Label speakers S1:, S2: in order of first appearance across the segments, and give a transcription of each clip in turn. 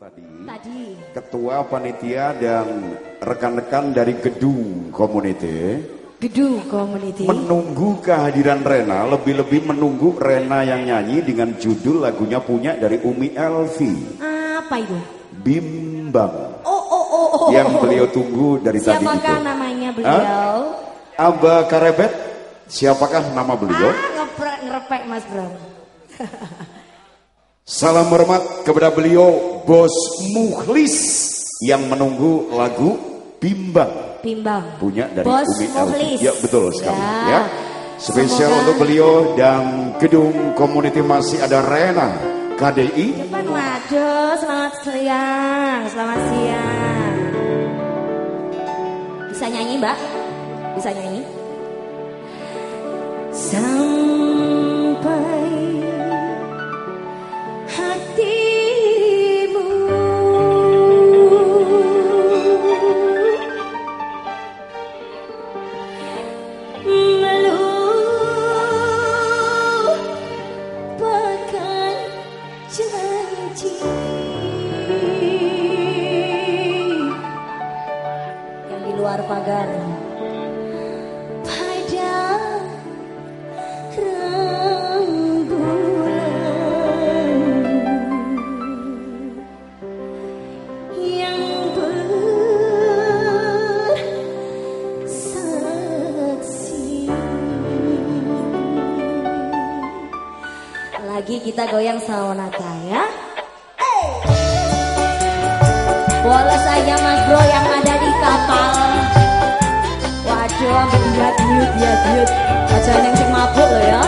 S1: tadi, tadi. Ketua panitia dan rekan-rekan dari gedung community
S2: gedung community
S1: menunggu kehadiran Rena lebih-lebih menunggu Rena yang nyanyi dengan judul lagunya punya dari Umi Elvi.
S2: Apa itu?
S1: Bimbang.
S2: Oh oh oh, oh.
S1: yang beliau tunggu dari
S2: Siapakah
S1: tadi itu.
S2: siapakah namanya beliau?
S1: Hah? Aba Karebet? Siapakah nama beliau?
S2: Ah ngeprek ngerepek Mas Bram.
S1: Salam hormat kepada beliau Bos Muhlis yang menunggu lagu Bimbang.
S2: Bimbang.
S1: Punya dari
S2: Bos
S1: Umi
S2: Muhlis.
S1: Ya betul sekali ya.
S2: ya.
S1: Spesial
S2: Semoga...
S1: untuk beliau dan gedung community masih ada Rena KDI.
S2: Depan waduh, selamat siang, selamat siang. Bisa nyanyi mbak? Bisa nyanyi? Luar pagar. Pada rembulan yang bersaksi lagi kita goyang sawanata ya. Boleh saja mas bro yang ada di kapal diut, dia diut. Aja yang sing mabuk loh ya.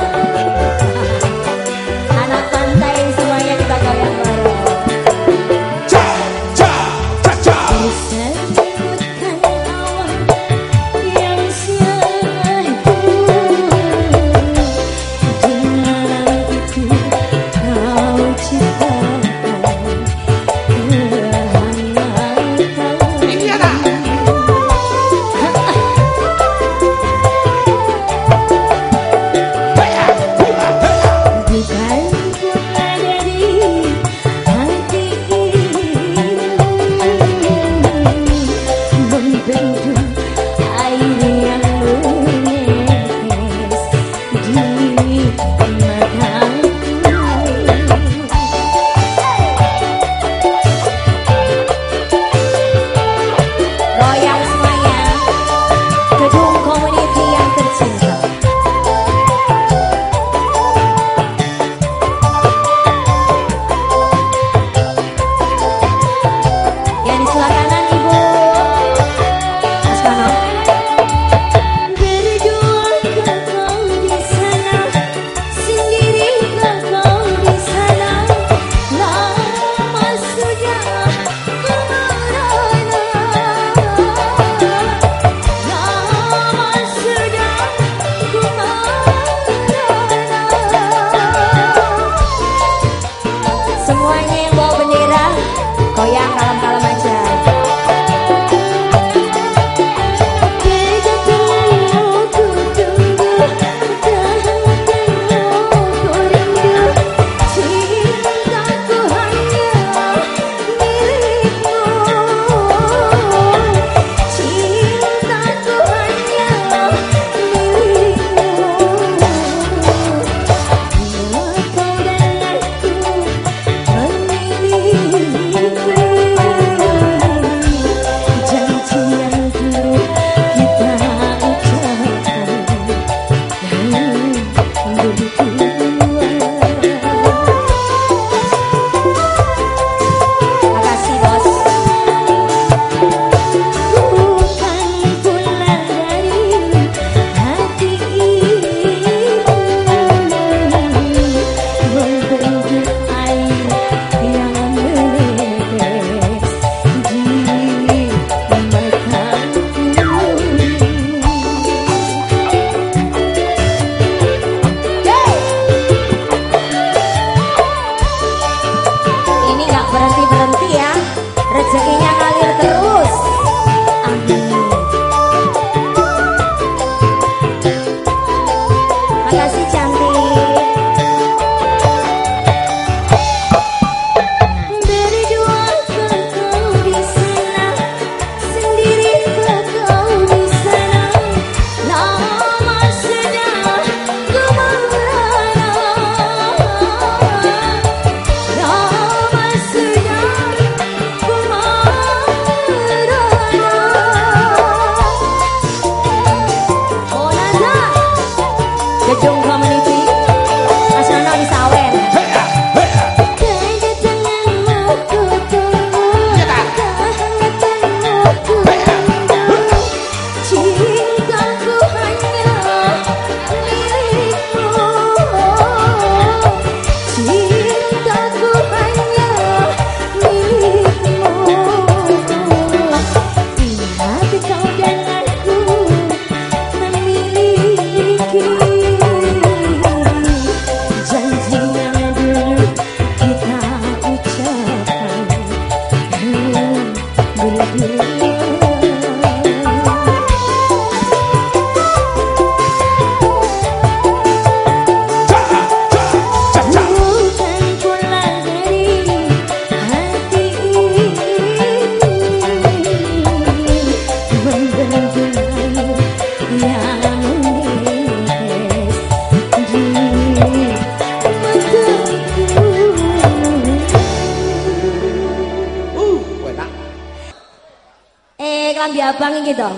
S2: Lambi abang gitu.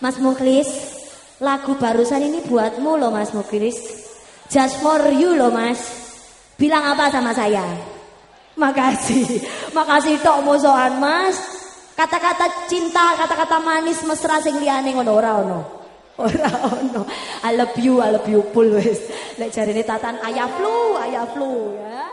S2: Mas Muklis, lagu barusan ini buatmu loh Mas Muklis. Just for you loh Mas. Bilang apa sama saya? Makasih. Makasih tok mosoan Mas. Kata-kata cinta, kata-kata manis mesra sing liyane ngono ora ono. Ora ono. I love you, I love you full wis. Lek jarine tatan ayah flu, ayah flu ya.